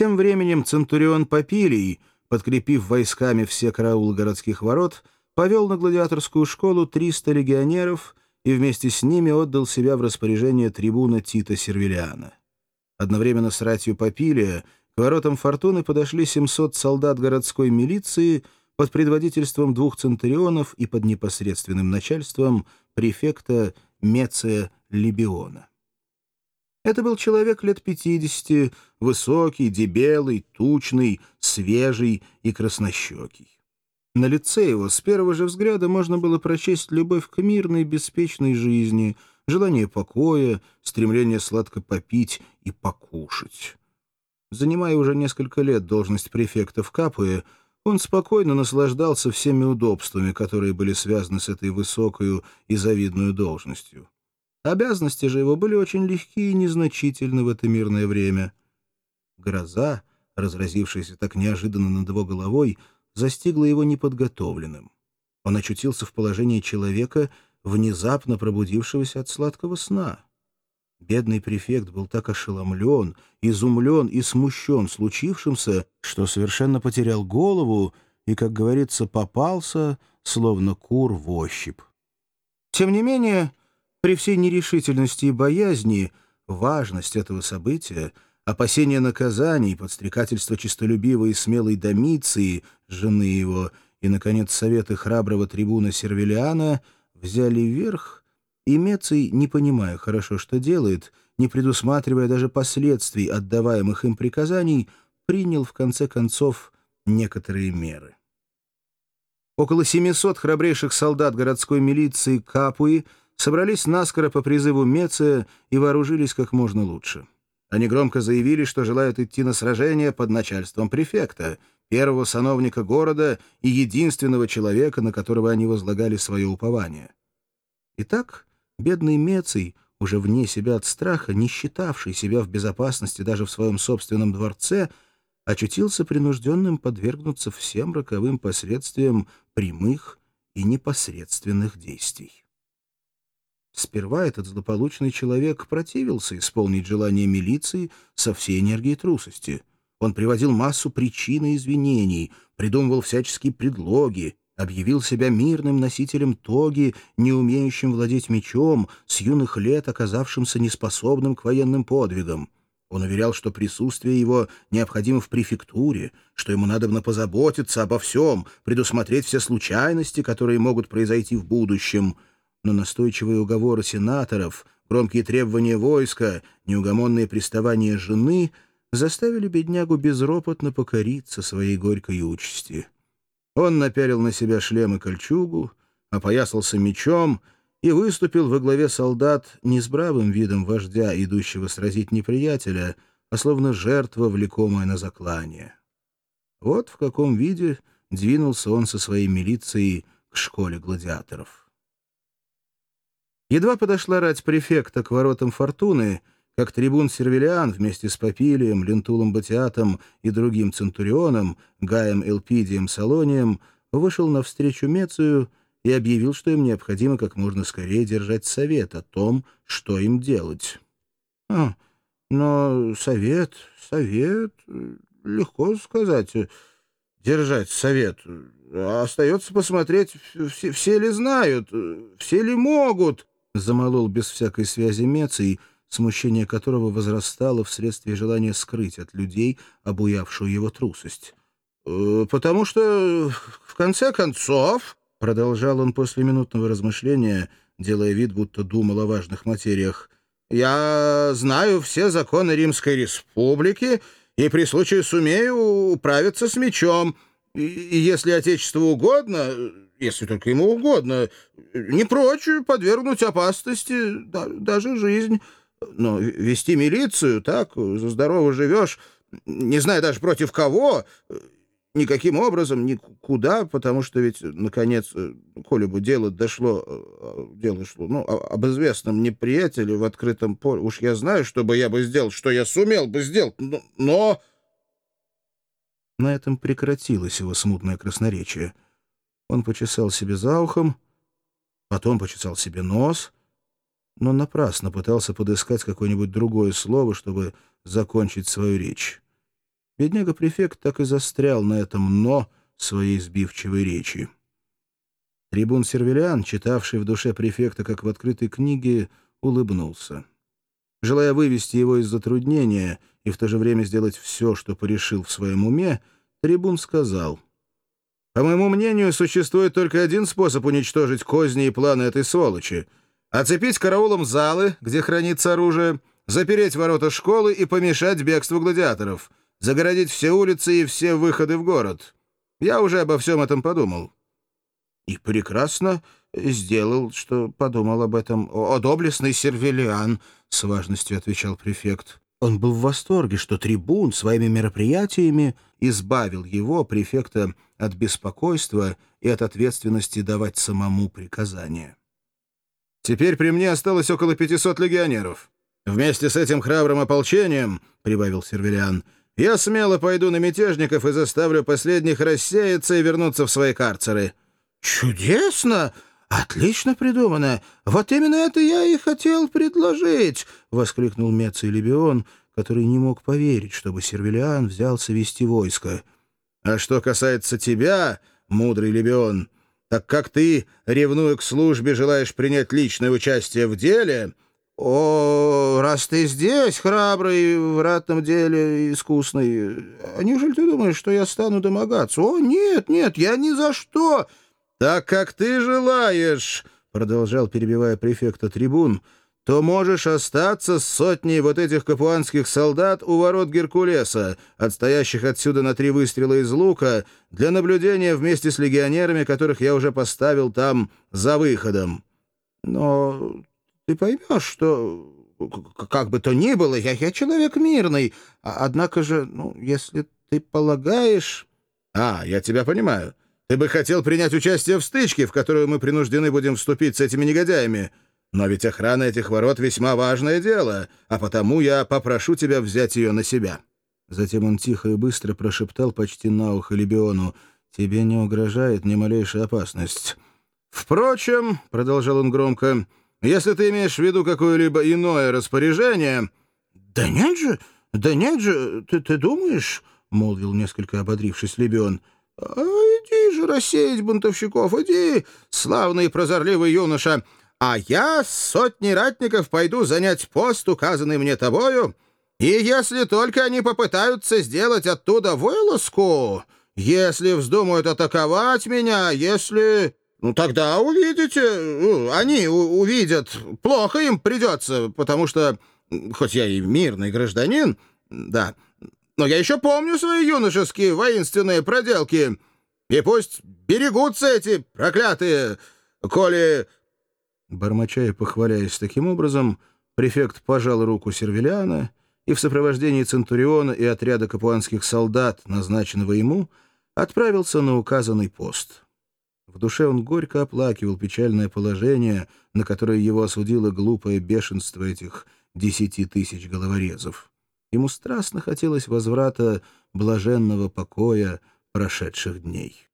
Тем временем Центурион Попилий, подкрепив войсками все караулы городских ворот, повел на гладиаторскую школу 300 легионеров и вместе с ними отдал себя в распоряжение трибуна Тита Сервилиана. Одновременно с ратью Попилия к воротам Фортуны подошли 700 солдат городской милиции под предводительством двух центурионов и под непосредственным начальством префекта Меция Либиона. Это был человек лет 50, высокий, дебелый, тучный, свежий и краснощекий. На лице его с первого же взгляда можно было прочесть любовь к мирной, беспечной жизни, желание покоя, стремление сладко попить и покушать. Занимая уже несколько лет должность префекта в Капуе, он спокойно наслаждался всеми удобствами, которые были связаны с этой высокою и завидную должностью. Обязанности же его были очень легкие и незначительны в это мирное время. Гроза, разразившаяся так неожиданно над его головой, застигла его неподготовленным. Он очутился в положении человека, внезапно пробудившегося от сладкого сна. Бедный префект был так ошеломлен, изумлен и смущен случившимся, что совершенно потерял голову и, как говорится, попался, словно кур в ощупь. Тем не менее, при всей нерешительности и боязни, важность этого события, опасение наказаний, подстрекательство честолюбивой и смелой Домиции, жены его, и, наконец, советы храброго трибуна Сервилиана взяли верх — и Меций, не понимая хорошо, что делает, не предусматривая даже последствий отдаваемых им приказаний, принял, в конце концов, некоторые меры. Около 700 храбрейших солдат городской милиции Капуи собрались наскоро по призыву Меция и вооружились как можно лучше. Они громко заявили, что желают идти на сражение под начальством префекта, первого сановника города и единственного человека, на которого они возлагали свое упование. Итак, Бедный Меций, уже вне себя от страха, не считавший себя в безопасности даже в своем собственном дворце, очутился принужденным подвергнуться всем роковым последствиям прямых и непосредственных действий. Сперва этот злополучный человек противился исполнить желание милиции со всей энергией трусости. Он приводил массу причин и извинений, придумывал всяческие предлоги, объявил себя мирным носителем тоги, не умеющим владеть мечом, с юных лет оказавшимся неспособным к военным подвигам. Он уверял, что присутствие его необходимо в префектуре, что ему надо позаботиться обо всем, предусмотреть все случайности, которые могут произойти в будущем. Но настойчивые уговоры сенаторов, громкие требования войска, неугомонные приставания жены заставили беднягу безропотно покориться своей горькой участи. Он напялил на себя шлем и кольчугу, опоясался мечом и выступил во главе солдат не с бравым видом вождя, идущего сразить неприятеля, а словно жертва, влекомая на заклание. Вот в каком виде двинулся он со своей милицией к школе гладиаторов. Едва подошла рать префекта к воротам Фортуны — как трибун Сервилиан вместе с Папилием, Лентулом Батиатом и другим Центурионом, Гаем Элпидием Салонием, вышел навстречу Мецию и объявил, что им необходимо как можно скорее держать совет о том, что им делать. «А, но совет, совет, легко сказать, держать совет. Остается посмотреть, все, все ли знают, все ли могут», — замолол без всякой связи Меций, — смущение которого возрастало вследствие желания скрыть от людей обуявшую его трусость. «Э, «Потому что, в конце концов...» — продолжал он после минутного размышления, делая вид, будто думал о важных материях. «Я знаю все законы Римской Республики и при случае сумею управиться с мечом. И, если Отечеству угодно, если только ему угодно, не прочь подвергнуть опасности да, даже жизнь». Но вести милицию, так, здорово живешь, не знаю даже против кого, никаким образом, никуда, потому что ведь, наконец, коли бы дело дошло, э, дело шло, ну, об известном неприятеле в открытом поле, уж я знаю, что бы я бы сделал, что я сумел бы сделать, но... На этом прекратилось его смутное красноречие. Он почесал себе за ухом, потом почесал себе нос — но напрасно пытался подыскать какое-нибудь другое слово, чтобы закончить свою речь. Бедняга-префект так и застрял на этом «но» своей сбивчивой речи. Трибун Сервелиан, читавший в душе префекта, как в открытой книге, улыбнулся. Желая вывести его из затруднения и в то же время сделать все, что порешил в своем уме, трибун сказал, «По моему мнению, существует только один способ уничтожить козни и планы этой сволочи — оцепить караулом залы, где хранится оружие, запереть ворота школы и помешать бегству гладиаторов, загородить все улицы и все выходы в город. Я уже обо всем этом подумал». «И прекрасно сделал, что подумал об этом. О, доблестный сервелиан!» — с важностью отвечал префект. Он был в восторге, что трибун своими мероприятиями избавил его, префекта, от беспокойства и от ответственности давать самому приказания. «Теперь при мне осталось около 500 легионеров. Вместе с этим храбрым ополчением, — прибавил Сервелиан, — я смело пойду на мятежников и заставлю последних рассеяться и вернуться в свои карцеры». «Чудесно! Отлично придумано! Вот именно это я и хотел предложить!» — воскликнул Меций Лебион, который не мог поверить, чтобы Сервелиан взялся вести войско. «А что касается тебя, мудрый Лебион, так как ты, ревнуя к службе, желаешь принять личное участие в деле...» «О, раз ты здесь, храбрый, в ратном деле искусный, а неужели ты думаешь, что я стану домогаться? О, нет, нет, я ни за что!» «Так как ты желаешь», — продолжал, перебивая префекта трибун, «то можешь остаться с сотней вот этих капуанских солдат у ворот Геркулеса, отстоящих отсюда на три выстрела из лука, для наблюдения вместе с легионерами, которых я уже поставил там за выходом». «Но ты поймешь, что как бы то ни было, я, я человек мирный, а, однако же, ну, если ты полагаешь...» «А, я тебя понимаю». Ты бы хотел принять участие в стычке, в которую мы принуждены будем вступить с этими негодяями. Но ведь охрана этих ворот весьма важное дело, а потому я попрошу тебя взять ее на себя». Затем он тихо и быстро прошептал почти на ухо Лебиону, «Тебе не угрожает ни малейшая опасность». «Впрочем», — продолжал он громко, — «если ты имеешь в виду какое-либо иное распоряжение...» «Да нет же, да нет же, ты, ты думаешь?» — молвил несколько ободрившись Лебион. А же рассеять бунтовщиков, иди, славный прозорливый юноша, а я с сотней ратников пойду занять пост, указанный мне тобою, и если только они попытаются сделать оттуда вылазку, если вздумают атаковать меня, если... Ну, тогда увидите, ну, они увидят, плохо им придется, потому что, хоть я и мирный гражданин, да, но я еще помню свои юношеские воинственные проделки. И пусть берегутся эти проклятые, коли...» Бормоча похваляясь таким образом, префект пожал руку Сервилиана и в сопровождении Центуриона и отряда капуанских солдат, назначенного ему, отправился на указанный пост. В душе он горько оплакивал печальное положение, на которое его осудило глупое бешенство этих десяти тысяч головорезов. Ему страстно хотелось возврата блаженного покоя прошедших дней.